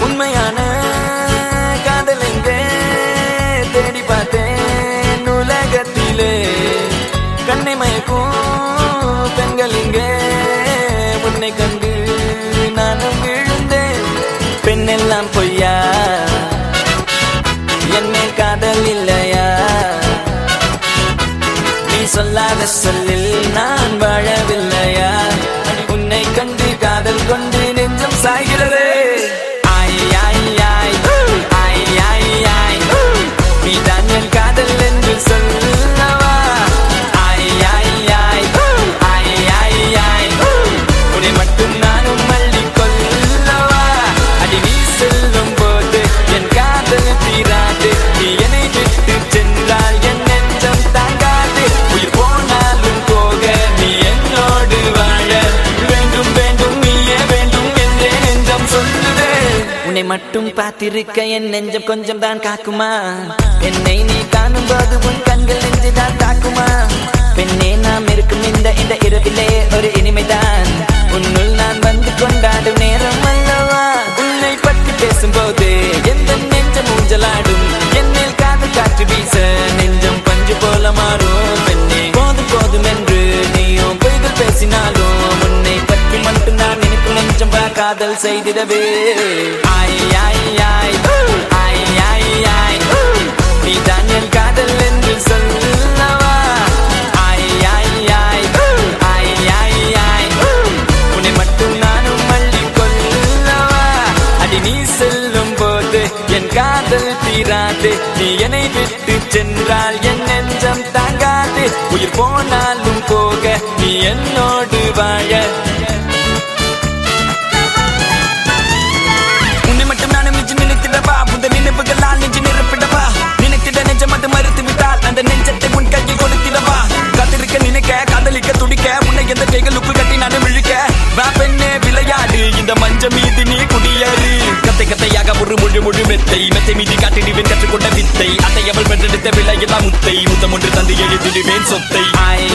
உண்மையான காதல் தேடி பார்த்தேன் உலகத்திலே. கண்ணை மயக்கும் பெண்கள் இங்கே உன்னை கண்டு நானும் விழுந்தேன். பெண்ணெல்லாம் பொய் சொல்லில் நான் வாழ மட்டும் பார்த்திருக்க என் நெஞ்சம் கொஞ்சம் தான் காக்குமா? என்னை நீ காணும் போது உன் கண்கள் நெஞ்சு தான் தாக்குமா? பெண்ணே நாம் காதல் செய்திடவே. ஆய் ஆய் ஆய் ஆய் ஆய் ஆய் நீ தான் என் காதல் என்று சொல்லவா? ஆய் ஆய் ஆய் ஆய் ஆய் ஆய் உன்னை மட்டும் நானும் மல்லி கொள்ளவா அடி நீ செல்லும் போது என் காதல் தீராது. நீ என்னை விட்டு சென்றால் என் நெஞ்சம் தாங்காது. உயிர் போனாலும் கற்றுக்கொண்ட வித்தை. அத்தை அவள் பெற்றெடுத்த விலையெல்லாம் முத்தை. முத்தம் ஒன்று தந்து எழுதிடுவேன் சொத்தை ஆய்